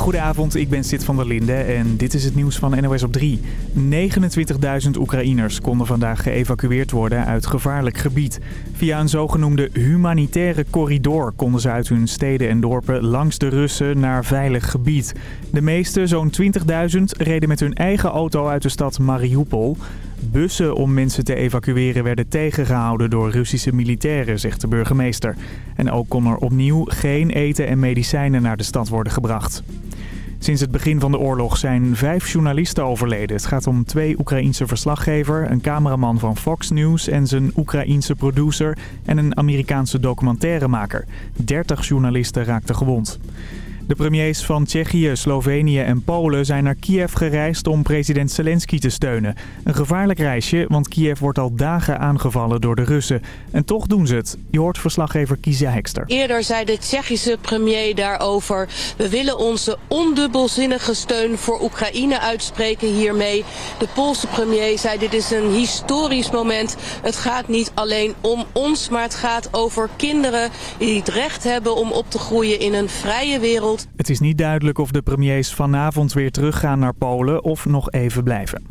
Goedenavond, ik ben Sid van der Linde en dit is het nieuws van NOS op 3. 29.000 Oekraïners konden vandaag geëvacueerd worden uit gevaarlijk gebied. Via een zogenoemde humanitaire corridor konden ze uit hun steden en dorpen langs de Russen naar veilig gebied. De meeste, zo'n 20.000, reden met hun eigen auto uit de stad Mariupol. Bussen om mensen te evacueren werden tegengehouden door Russische militairen, zegt de burgemeester. En ook kon er opnieuw geen eten en medicijnen naar de stad worden gebracht. Sinds het begin van de oorlog zijn vijf journalisten overleden. Het gaat om twee Oekraïense verslaggever, een cameraman van Fox News en zijn Oekraïense producer en een Amerikaanse documentairemaker. Dertig journalisten raakten gewond. De premiers van Tsjechië, Slovenië en Polen zijn naar Kiev gereisd om president Zelensky te steunen. Een gevaarlijk reisje, want Kiev wordt al dagen aangevallen door de Russen. En toch doen ze het. Je hoort verslaggever Kizia Hekster. Eerder zei de Tsjechische premier daarover... we willen onze ondubbelzinnige steun voor Oekraïne uitspreken hiermee. De Poolse premier zei dit is een historisch moment. Het gaat niet alleen om ons, maar het gaat over kinderen... die het recht hebben om op te groeien in een vrije wereld het is niet duidelijk of de premiers vanavond weer teruggaan naar Polen of nog even blijven.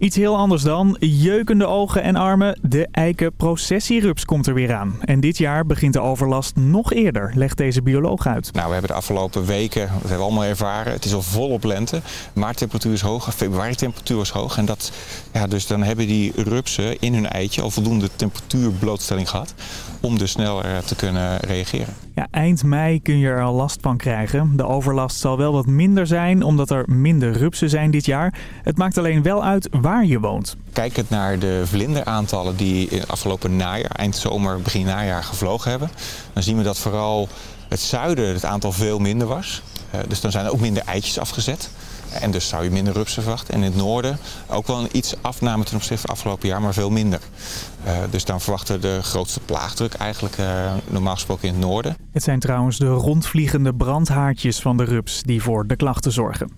Iets heel anders dan. Jeukende ogen en armen. De eiken processierups komt er weer aan. En dit jaar begint de overlast nog eerder, legt deze bioloog uit. Nou, we hebben de afgelopen weken, dat hebben we allemaal ervaren, het is al volop lente. Maarttemperatuur is hoog, februari temperatuur is hoog. En dat, ja, dus dan hebben die rupsen in hun eitje al voldoende temperatuurblootstelling gehad om dus sneller te kunnen reageren. Ja, eind mei kun je er al last van krijgen. De overlast zal wel wat minder zijn, omdat er minder rupsen zijn dit jaar. Het maakt alleen wel uit waar je woont. Kijkend naar de vlinderaantallen die in het afgelopen najaar, eind zomer, begin najaar gevlogen hebben... dan zien we dat vooral het zuiden het aantal veel minder was. Dus dan zijn er ook minder eitjes afgezet. En dus zou je minder rupsen verwachten. En in het noorden ook wel een iets afname ten opzichte van afgelopen jaar, maar veel minder. Uh, dus dan verwachten we de grootste plaagdruk eigenlijk uh, normaal gesproken in het noorden. Het zijn trouwens de rondvliegende brandhaartjes van de rups die voor de klachten zorgen.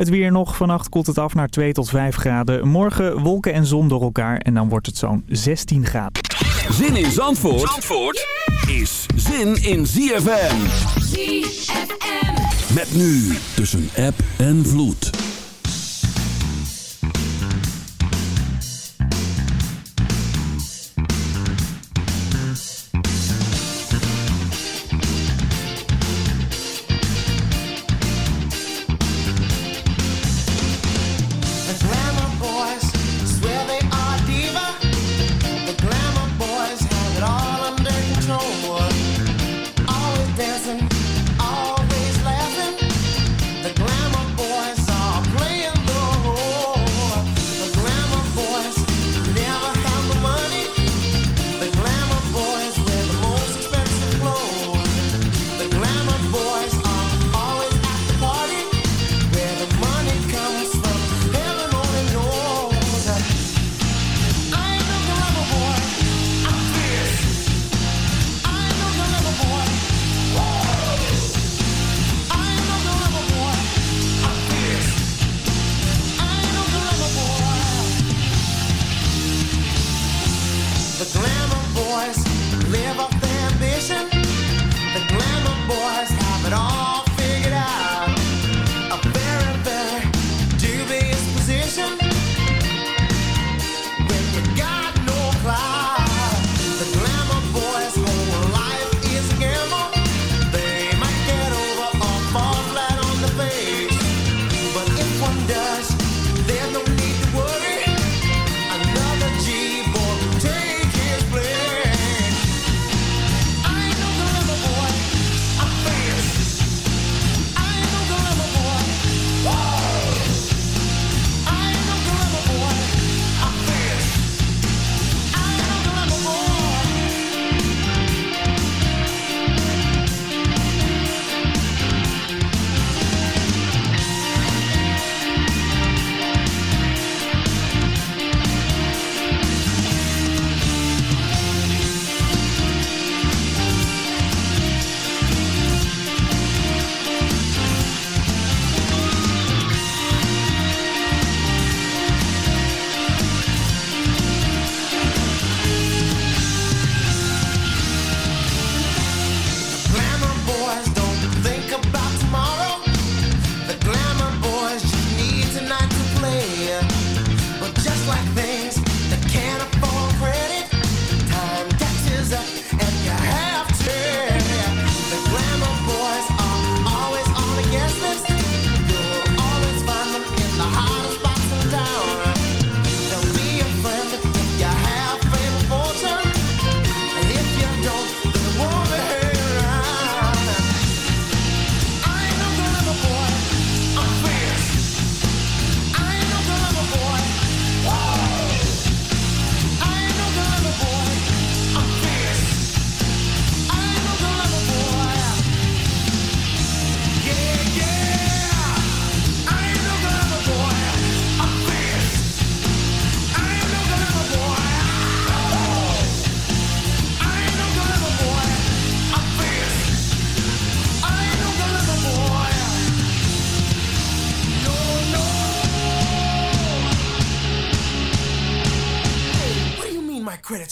Het weer nog. Vannacht koelt het af naar 2 tot 5 graden. Morgen wolken en zon door elkaar en dan wordt het zo'n 16 graden. Zin in Zandvoort, Zandvoort is zin in ZFM. ZFM. Met nu tussen app en vloed.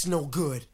No good.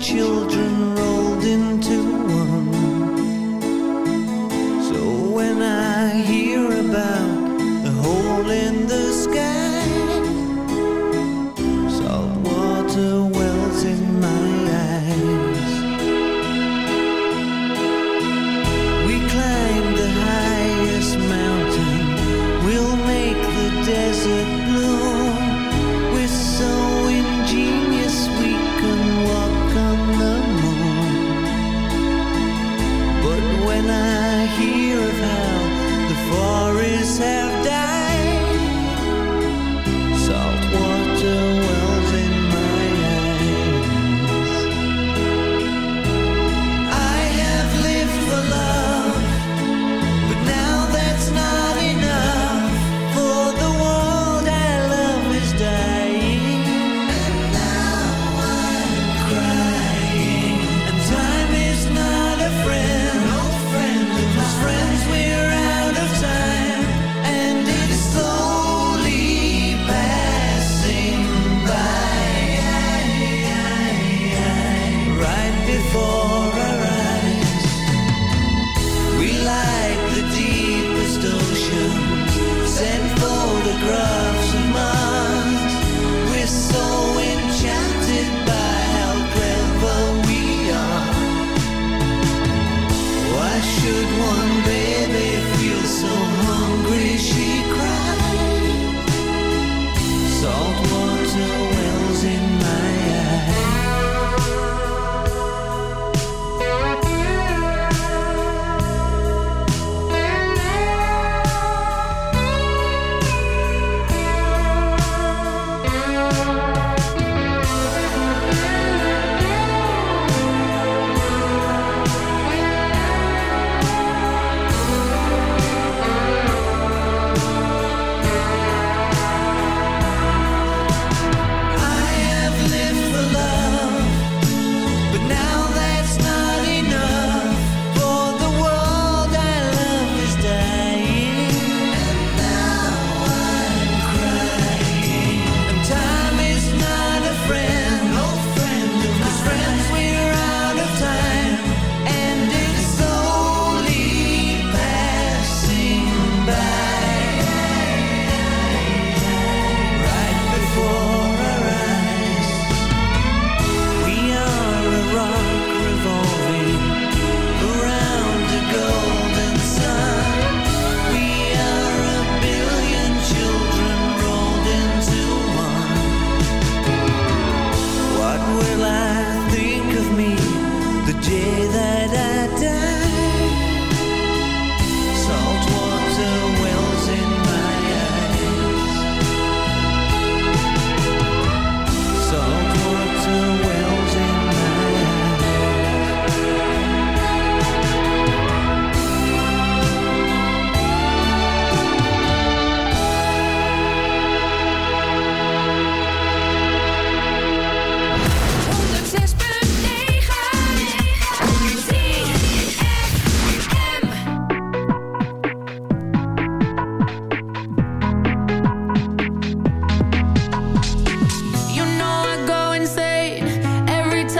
children.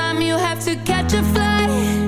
time you have to catch a flight.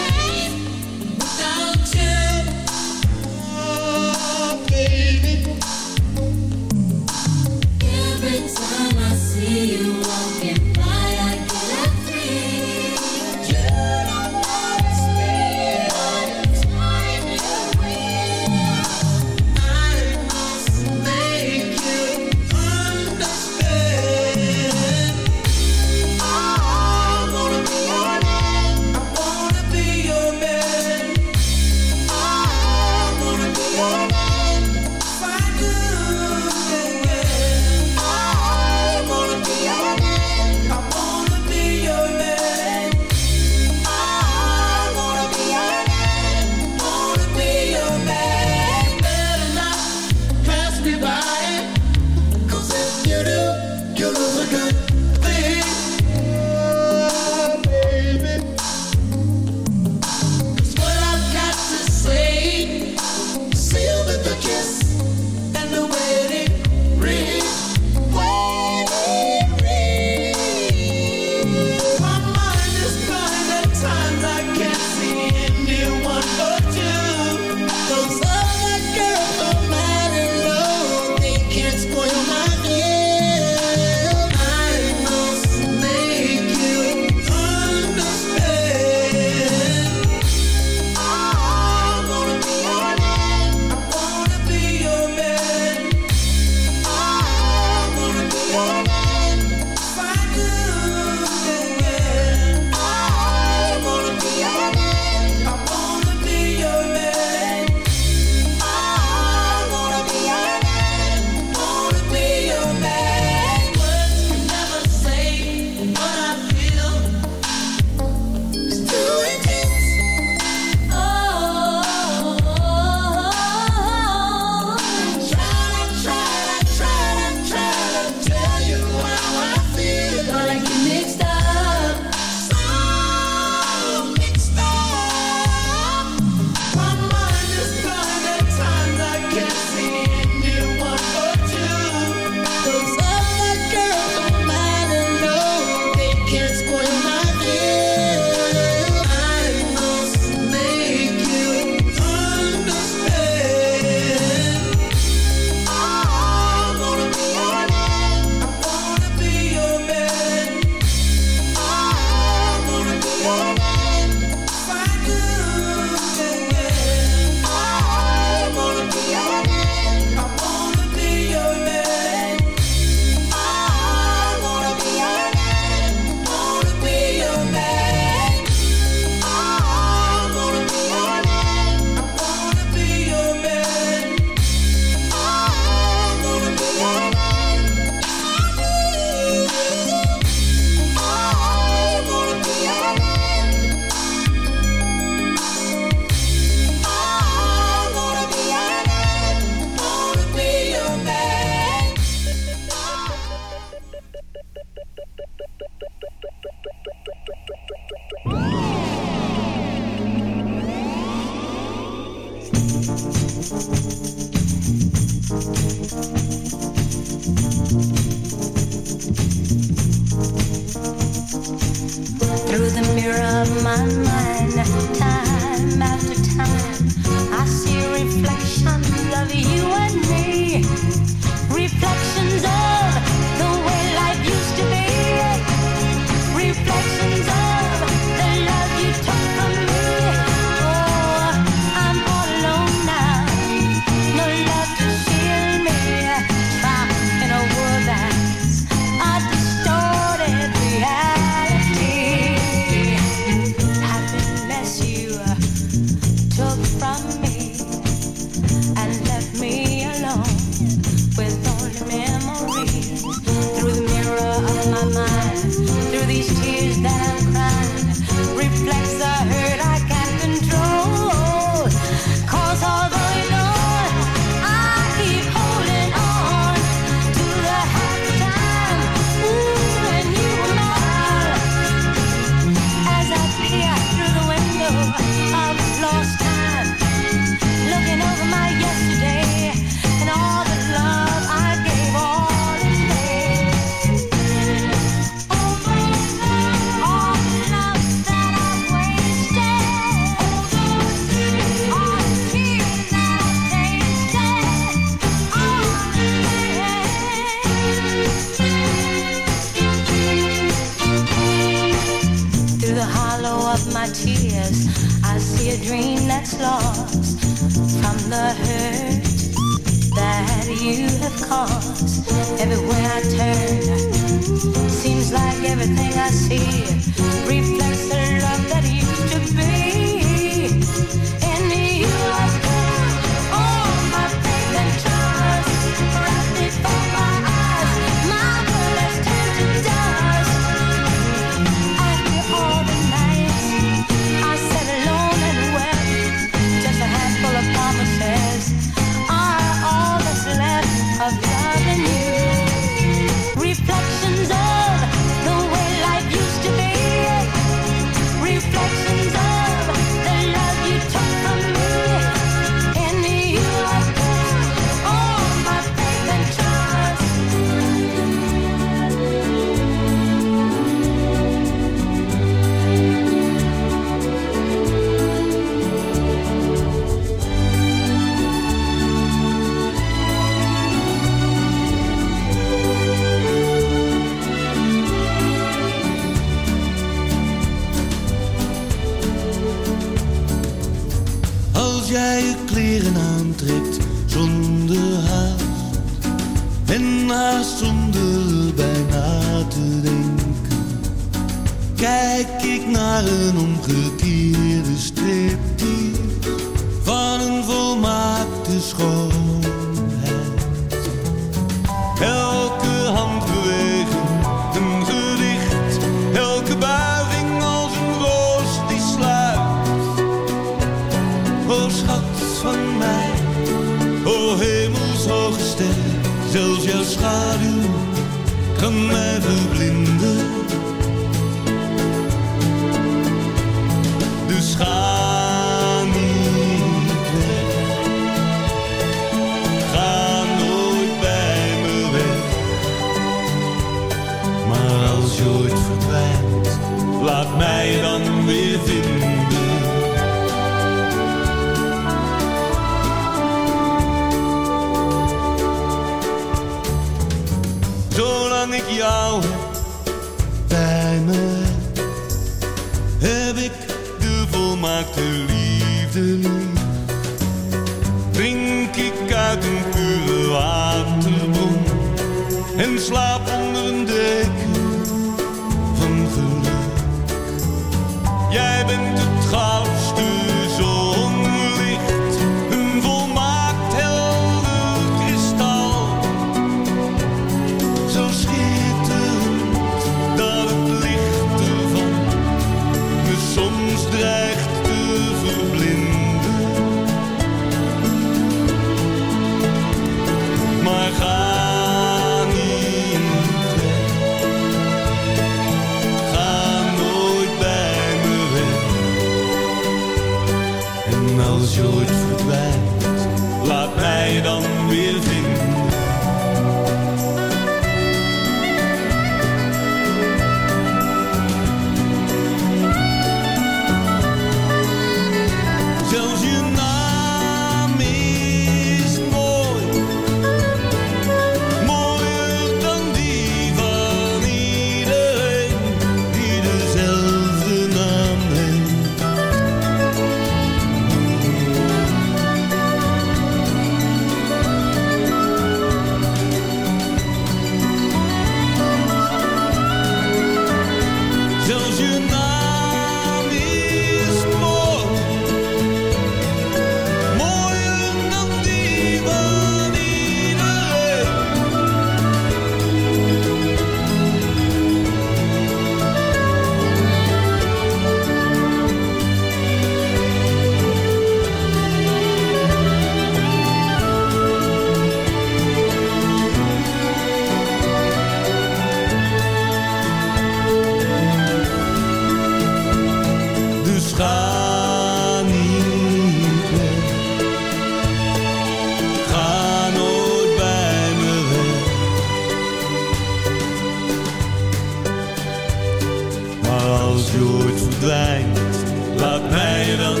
Laat mij dan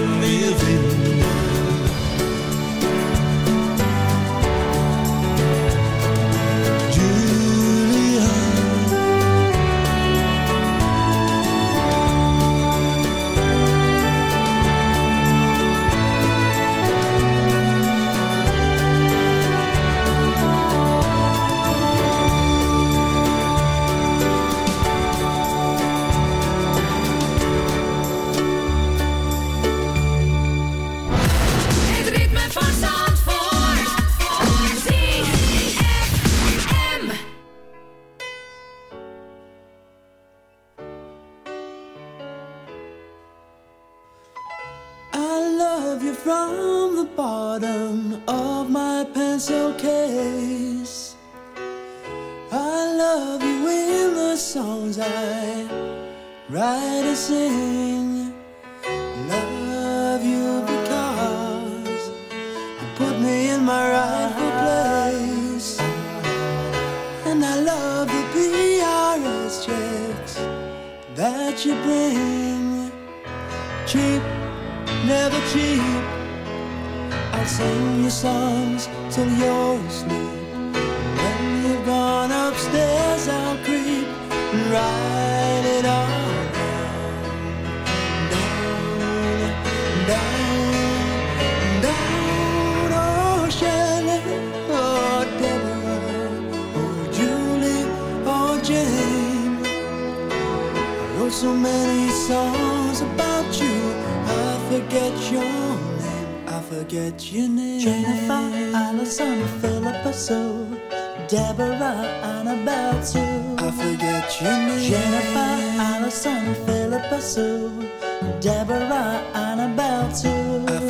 Deborah, Annabelle, about to I forget your name. Jennifer, Allison, Philippa, Sue. Deborah, Annabelle, about to.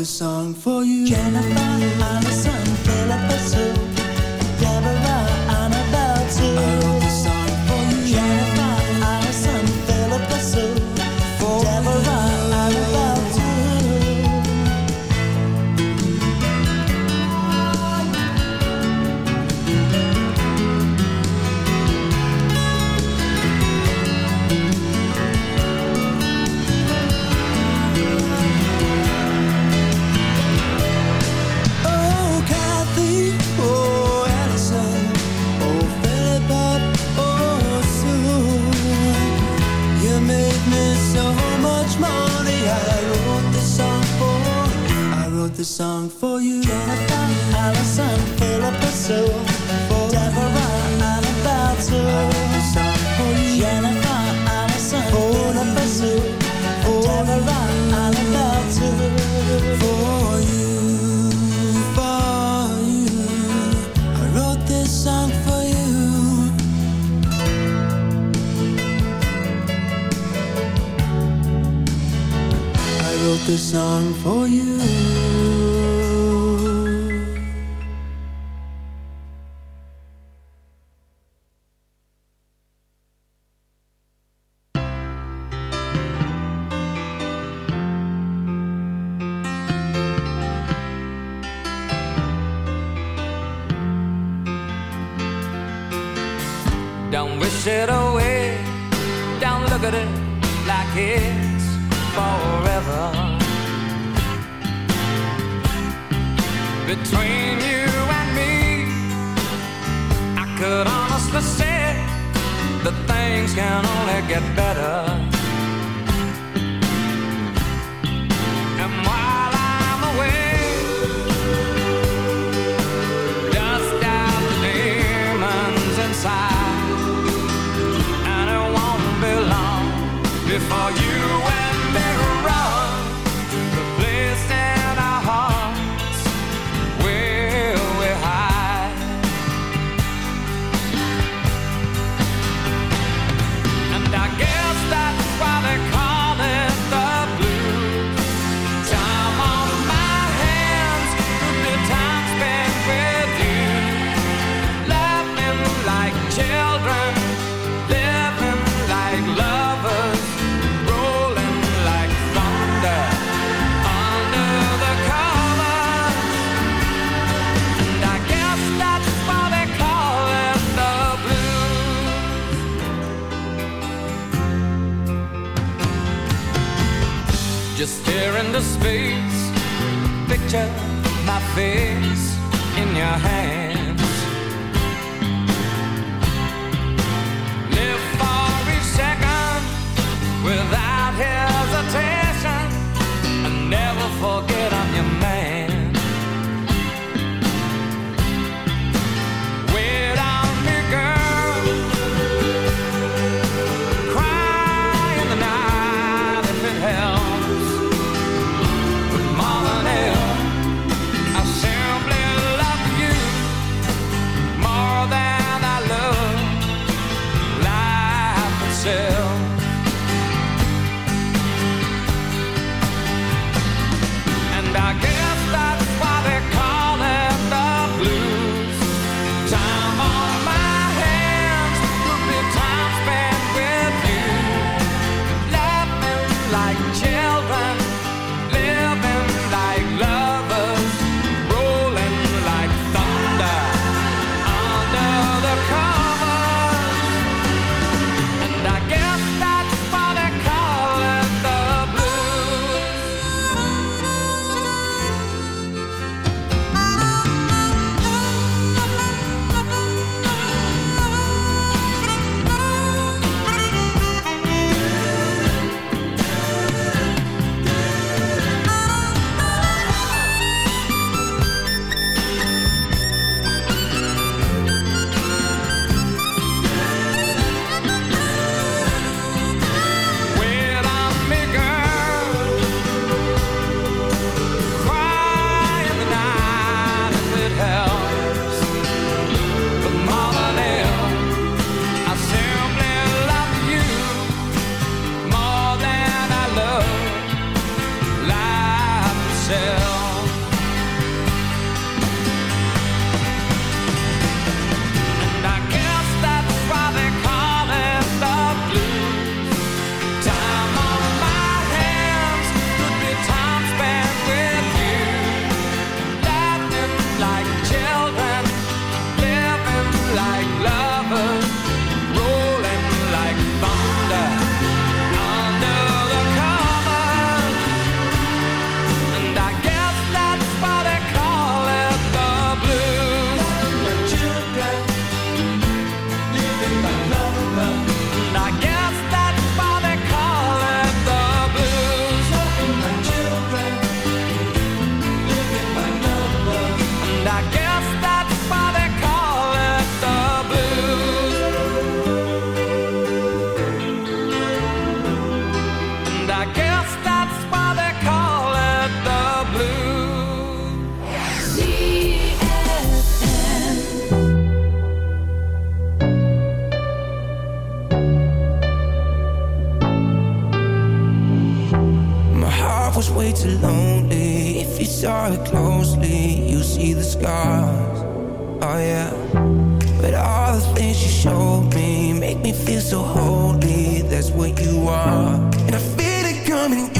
a song for you. Jennifer. way too lonely. If you saw it closely, you see the scars. Oh yeah. But all the things you showed me make me feel so holy. That's what you are, and I feel it coming.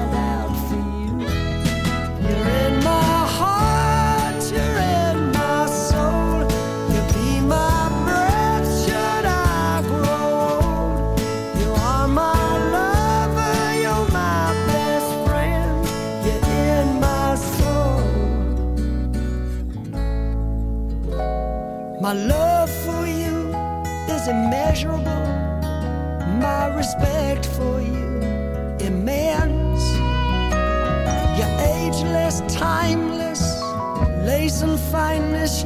immeasurable, my respect for you immense. You're ageless, timeless, lace and fineness,